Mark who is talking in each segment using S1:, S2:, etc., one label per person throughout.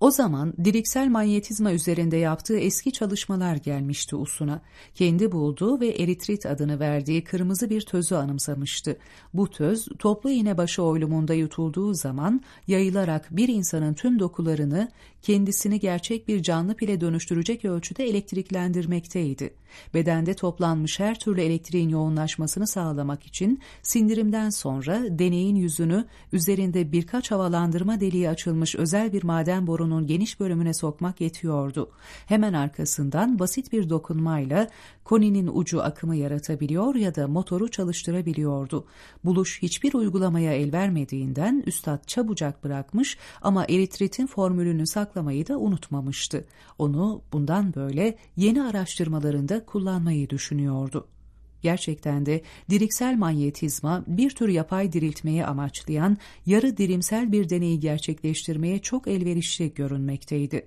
S1: O zaman diriksel manyetizma üzerinde yaptığı eski çalışmalar gelmişti Usuna. Kendi bulduğu ve eritrit adını verdiği kırmızı bir tözü anımsamıştı. Bu töz toplu iğne başı oylumunda yutulduğu zaman yayılarak bir insanın tüm dokularını kendisini gerçek bir canlı pile dönüştürecek ölçüde elektriklendirmekteydi. Bedende toplanmış her türlü elektriğin yoğunlaşmasını sağlamak için sindirimden sonra deneyin yüzünü üzerinde birkaç havalandırma deliği açılmış özel bir maden borunun geniş bölümüne sokmak yetiyordu. Hemen arkasından basit bir dokunmayla koninin ucu akımı yaratabiliyor ya da motoru çalıştırabiliyordu. Buluş hiçbir uygulamaya el vermediğinden üstad çabucak bırakmış ama eritritin formülünü saklamayı da unutmamıştı. Onu bundan böyle yeni araştırmalarında kullanmayı düşünüyordu. Gerçekten de diriksel manyetizma bir tür yapay diriltmeyi amaçlayan yarı dirimsel bir deneyi gerçekleştirmeye çok elverişli görünmekteydi.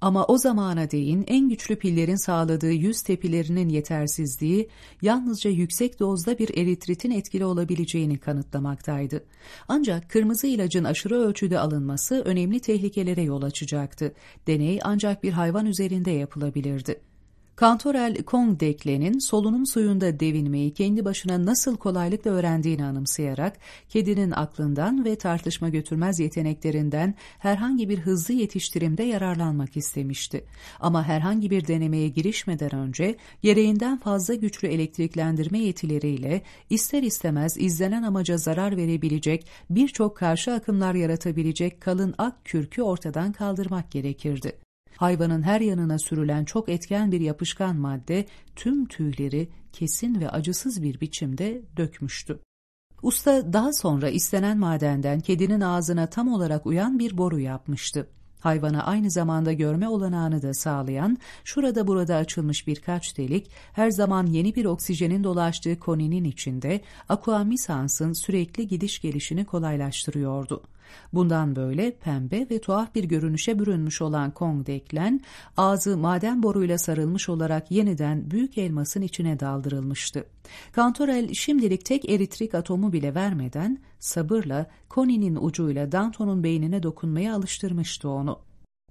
S1: Ama o zamana değin en güçlü pillerin sağladığı yüz tepilerinin yetersizliği yalnızca yüksek dozda bir eritritin etkili olabileceğini kanıtlamaktaydı. Ancak kırmızı ilacın aşırı ölçüde alınması önemli tehlikelere yol açacaktı. Deney ancak bir hayvan üzerinde yapılabilirdi. Kantorel Kongdekle'nin solunum suyunda devinmeyi kendi başına nasıl kolaylıkla öğrendiğini anımsayarak, kedinin aklından ve tartışma götürmez yeteneklerinden herhangi bir hızlı yetiştirimde yararlanmak istemişti. Ama herhangi bir denemeye girişmeden önce gereğinden fazla güçlü elektriklendirme yetileriyle ister istemez izlenen amaca zarar verebilecek birçok karşı akımlar yaratabilecek kalın ak kürkü ortadan kaldırmak gerekirdi. Hayvanın her yanına sürülen çok etken bir yapışkan madde tüm tüyleri kesin ve acısız bir biçimde dökmüştü. Usta daha sonra istenen madenden kedinin ağzına tam olarak uyan bir boru yapmıştı. Hayvana aynı zamanda görme olanağını da sağlayan, şurada burada açılmış birkaç delik, her zaman yeni bir oksijenin dolaştığı koninin içinde aquamisansın sürekli gidiş gelişini kolaylaştırıyordu. Bundan böyle pembe ve tuhaf bir görünüşe bürünmüş olan Kong Deklen, ağzı maden boruyla sarılmış olarak yeniden büyük elmasın içine daldırılmıştı. Kantorel şimdilik tek eritrik atomu bile vermeden sabırla Connie'nin ucuyla Danton'un beynine dokunmaya alıştırmıştı onu.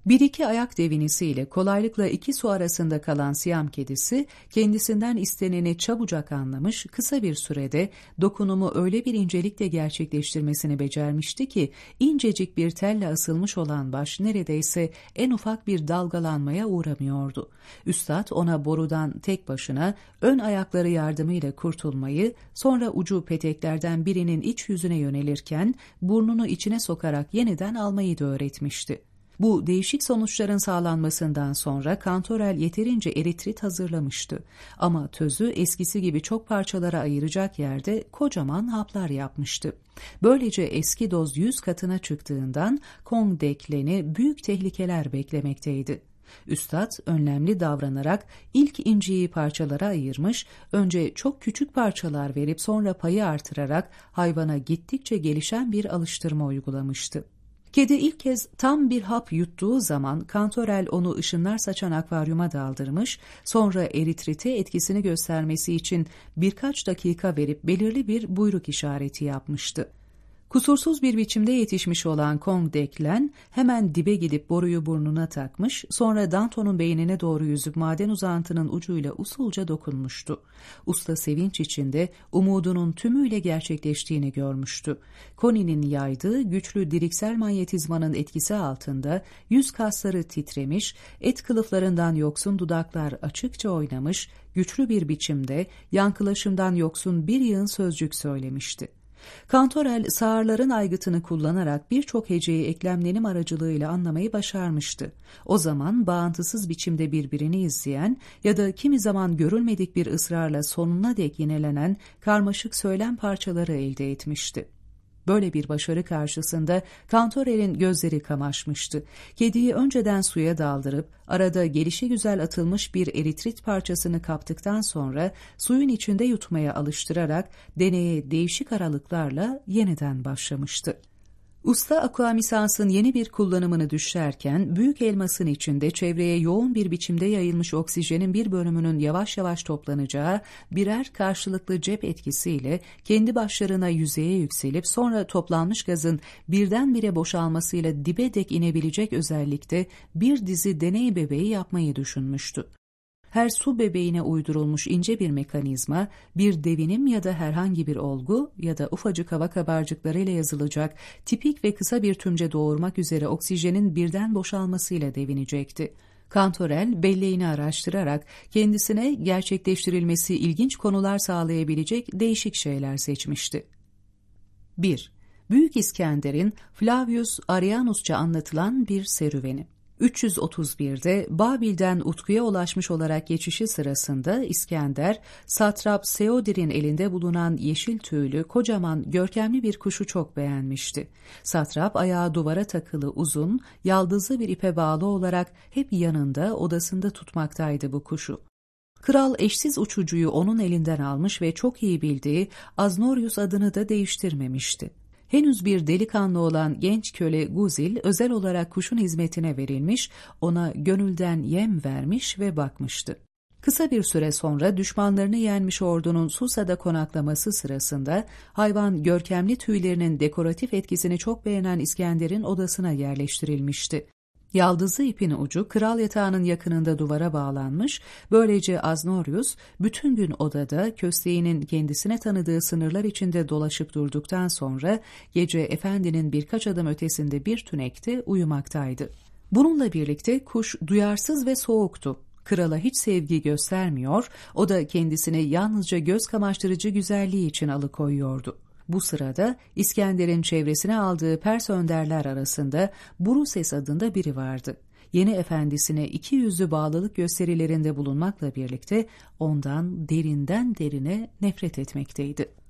S1: Bir iki ayak devinisiyle kolaylıkla iki su arasında kalan Siyam kedisi kendisinden isteneni çabucak anlamış, kısa bir sürede dokunumu öyle bir incelikle gerçekleştirmesini becermişti ki incecik bir telle asılmış olan baş neredeyse en ufak bir dalgalanmaya uğramıyordu. Üstad ona borudan tek başına ön ayakları yardımıyla kurtulmayı, sonra ucu peteklerden birinin iç yüzüne yönelirken burnunu içine sokarak yeniden almayı da öğretmişti. Bu değişik sonuçların sağlanmasından sonra Kantorel yeterince eritrit hazırlamıştı. Ama tözü eskisi gibi çok parçalara ayıracak yerde kocaman haplar yapmıştı. Böylece eski doz yüz katına çıktığından Kong Deklen'i büyük tehlikeler beklemekteydi. Üstad önlemli davranarak ilk inciyi parçalara ayırmış, önce çok küçük parçalar verip sonra payı artırarak hayvana gittikçe gelişen bir alıştırma uygulamıştı. Kedi ilk kez tam bir hap yuttuğu zaman Kantorel onu ışınlar saçan akvaryuma daldırmış, sonra eritrite etkisini göstermesi için birkaç dakika verip belirli bir buyruk işareti yapmıştı. Kusursuz bir biçimde yetişmiş olan Kong Deklen hemen dibe gidip boruyu burnuna takmış, sonra Danton'un beynine doğru yüzüp maden uzantının ucuyla usulca dokunmuştu. Usta sevinç içinde umudunun tümüyle gerçekleştiğini görmüştü. Connie'nin yaydığı güçlü diriksel manyetizmanın etkisi altında yüz kasları titremiş, et kılıflarından yoksun dudaklar açıkça oynamış, güçlü bir biçimde yankılaşımdan yoksun bir yığın sözcük söylemişti. Kantorel sağırların aygıtını kullanarak birçok heceyi eklemlenim aracılığıyla anlamayı başarmıştı. O zaman bağıntısız biçimde birbirini izleyen ya da kimi zaman görülmedik bir ısrarla sonuna dek yinelenen karmaşık söylem parçaları elde etmişti. Böyle bir başarı karşısında Kantorel'in gözleri kamaşmıştı. Kediyi önceden suya daldırıp arada gelişi güzel atılmış bir eritrit parçasını kaptıktan sonra suyun içinde yutmaya alıştırarak deneye değişik aralıklarla yeniden başlamıştı. Usta akuamisansın yeni bir kullanımını düşlerken büyük elmasın içinde çevreye yoğun bir biçimde yayılmış oksijenin bir bölümünün yavaş yavaş toplanacağı birer karşılıklı cep etkisiyle kendi başlarına yüzeye yükselip sonra toplanmış gazın birdenbire boşalmasıyla dibe dek inebilecek özellikte bir dizi deney bebeği yapmayı düşünmüştü her su bebeğine uydurulmuş ince bir mekanizma, bir devinim ya da herhangi bir olgu ya da ufacık hava kabarcıklarıyla yazılacak tipik ve kısa bir tümce doğurmak üzere oksijenin birden boşalmasıyla devinecekti. Kantorel belleğini araştırarak kendisine gerçekleştirilmesi ilginç konular sağlayabilecek değişik şeyler seçmişti. 1. Büyük İskender'in Flavius Arianusça anlatılan bir serüveni. 331'de Babil'den Utku'ya ulaşmış olarak geçişi sırasında İskender, satrap Seodir'in elinde bulunan yeşil tüylü, kocaman, görkemli bir kuşu çok beğenmişti. Satrap ayağı duvara takılı uzun, yaldızlı bir ipe bağlı olarak hep yanında, odasında tutmaktaydı bu kuşu. Kral eşsiz uçucuyu onun elinden almış ve çok iyi bildiği Aznorius adını da değiştirmemişti. Henüz bir delikanlı olan genç köle Guzil özel olarak kuşun hizmetine verilmiş, ona gönülden yem vermiş ve bakmıştı. Kısa bir süre sonra düşmanlarını yenmiş ordunun Susa'da konaklaması sırasında hayvan görkemli tüylerinin dekoratif etkisini çok beğenen İskender'in odasına yerleştirilmişti. Yaldızlı ipin ucu kral yatağının yakınında duvara bağlanmış, böylece Aznorius bütün gün odada kösteğinin kendisine tanıdığı sınırlar içinde dolaşıp durduktan sonra gece efendinin birkaç adım ötesinde bir tünekte uyumaktaydı. Bununla birlikte kuş duyarsız ve soğuktu. Krala hiç sevgi göstermiyor, o da kendisini yalnızca göz kamaştırıcı güzelliği için alıkoyuyordu. Bu sırada İskender'in çevresine aldığı Pers önderler arasında Buruses adında biri vardı. Yeni efendisine iki yüzlü bağlılık gösterilerinde bulunmakla birlikte ondan derinden derine nefret etmekteydi.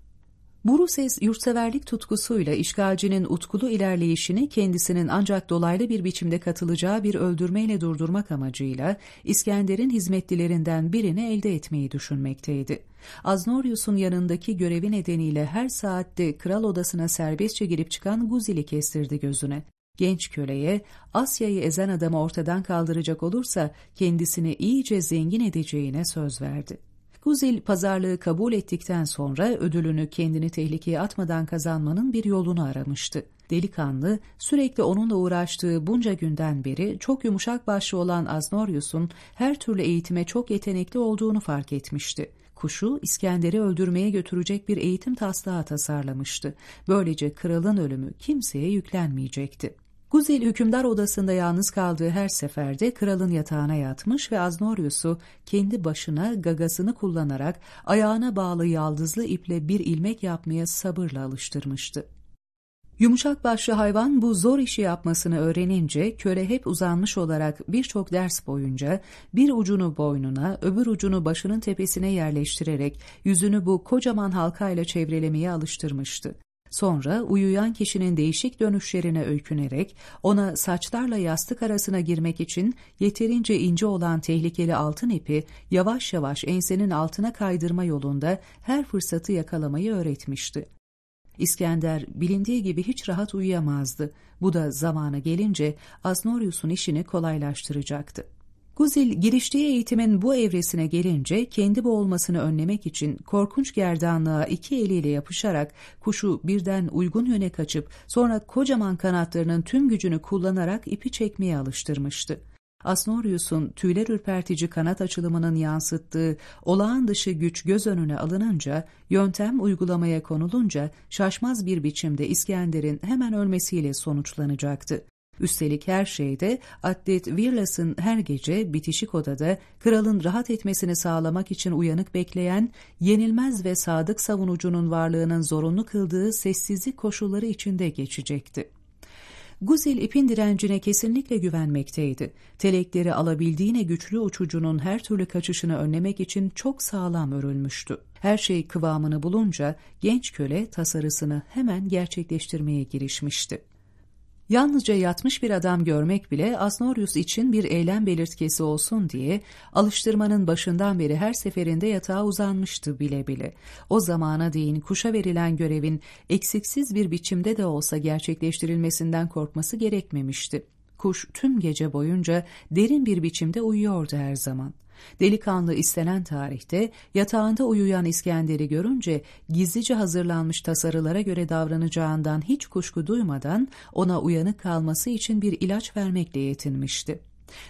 S1: Buruses yurtseverlik tutkusuyla işgalcinin utkulu ilerleyişini kendisinin ancak dolaylı bir biçimde katılacağı bir öldürmeyle durdurmak amacıyla İskender'in hizmetlilerinden birini elde etmeyi düşünmekteydi. Aznorius'un yanındaki görevi nedeniyle her saatte kral odasına serbestçe girip çıkan Guzil'i kestirdi gözüne. Genç köleye Asya'yı ezen adamı ortadan kaldıracak olursa kendisini iyice zengin edeceğine söz verdi. Guzil pazarlığı kabul ettikten sonra ödülünü kendini tehlikeye atmadan kazanmanın bir yolunu aramıştı. Delikanlı sürekli onunla uğraştığı bunca günden beri çok yumuşak başlı olan Aznorius'un her türlü eğitime çok yetenekli olduğunu fark etmişti kuşu İskender'i öldürmeye götürecek bir eğitim taslağı tasarlamıştı. Böylece kralın ölümü kimseye yüklenmeyecekti. Guzil hükümdar odasında yalnız kaldığı her seferde kralın yatağına yatmış ve Aznorius'u kendi başına gagasını kullanarak ayağına bağlı yaldızlı iple bir ilmek yapmaya sabırla alıştırmıştı. Yumuşak başlı hayvan bu zor işi yapmasını öğrenince köle hep uzanmış olarak birçok ders boyunca bir ucunu boynuna öbür ucunu başının tepesine yerleştirerek yüzünü bu kocaman halkayla çevrelemeye alıştırmıştı. Sonra uyuyan kişinin değişik dönüşlerine öykünerek ona saçlarla yastık arasına girmek için yeterince ince olan tehlikeli altın ipi yavaş yavaş ensenin altına kaydırma yolunda her fırsatı yakalamayı öğretmişti. İskender bilindiği gibi hiç rahat uyuyamazdı. Bu da zamanı gelince Aznorius'un işini kolaylaştıracaktı. Guzil giriştiği eğitimin bu evresine gelince kendi boğulmasını önlemek için korkunç gerdanlığa iki eliyle yapışarak kuşu birden uygun yöne kaçıp sonra kocaman kanatlarının tüm gücünü kullanarak ipi çekmeye alıştırmıştı. Asnorius'un tüyler ürpertici kanat açılımının yansıttığı olağan dışı güç göz önüne alınınca, yöntem uygulamaya konulunca şaşmaz bir biçimde İskender'in hemen ölmesiyle sonuçlanacaktı. Üstelik her şeyde atlet Virlas'ın her gece bitişik odada kralın rahat etmesini sağlamak için uyanık bekleyen, yenilmez ve sadık savunucunun varlığının zorunlu kıldığı sessizlik koşulları içinde geçecekti. Guzil ipin direncine kesinlikle güvenmekteydi. Telekleri alabildiğine güçlü uçucunun her türlü kaçışını önlemek için çok sağlam örülmüştü. Her şey kıvamını bulunca genç köle tasarısını hemen gerçekleştirmeye girişmişti. Yalnızca yatmış bir adam görmek bile Asnorius için bir eylem belirtkesi olsun diye alıştırmanın başından beri her seferinde yatağa uzanmıştı bile bile. O zamana değin kuşa verilen görevin eksiksiz bir biçimde de olsa gerçekleştirilmesinden korkması gerekmemişti. Kuş tüm gece boyunca derin bir biçimde uyuyordu her zaman. Delikanlı istenen tarihte yatağında uyuyan İskender'i görünce gizlice hazırlanmış tasarılara göre davranacağından hiç kuşku duymadan ona uyanık kalması için bir ilaç vermekle yetinmişti.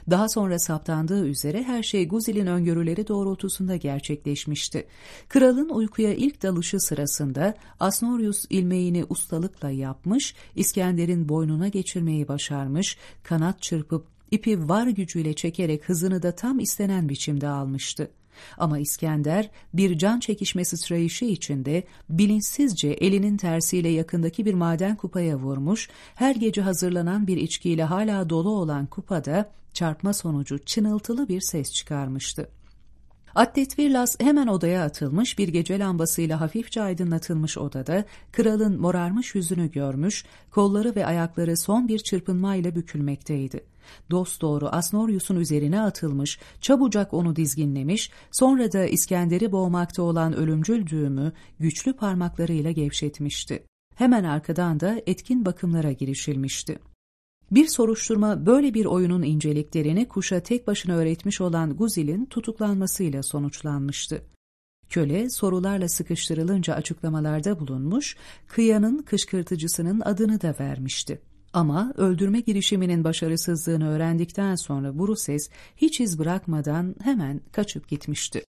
S1: Daha sonra saptandığı üzere her şey Guzil'in öngörüleri doğrultusunda gerçekleşmişti. Kralın uykuya ilk dalışı sırasında Asnorius ilmeğini ustalıkla yapmış, İskender'in boynuna geçirmeyi başarmış, kanat çırpıp ipi var gücüyle çekerek hızını da tam istenen biçimde almıştı. Ama İskender bir can çekişme sıçrayışı içinde bilinçsizce elinin tersiyle yakındaki bir maden kupaya vurmuş, her gece hazırlanan bir içkiyle hala dolu olan kupada çarpma sonucu çınıltılı bir ses çıkarmıştı. Atlet Virlas hemen odaya atılmış bir gece lambasıyla hafifçe aydınlatılmış odada kralın morarmış yüzünü görmüş, kolları ve ayakları son bir çırpınmayla bükülmekteydi. Dost doğru Asnorius'un üzerine atılmış, çabucak onu dizginlemiş, sonra da İskender'i boğmakta olan ölümcül düğümü güçlü parmaklarıyla gevşetmişti. Hemen arkadan da etkin bakımlara girişilmişti. Bir soruşturma böyle bir oyunun inceliklerini kuşa tek başına öğretmiş olan Guzil'in tutuklanmasıyla sonuçlanmıştı. Köle sorularla sıkıştırılınca açıklamalarda bulunmuş, kıyanın kışkırtıcısının adını da vermişti. Ama öldürme girişiminin başarısızlığını öğrendikten sonra Bruses hiç iz bırakmadan hemen kaçıp gitmişti.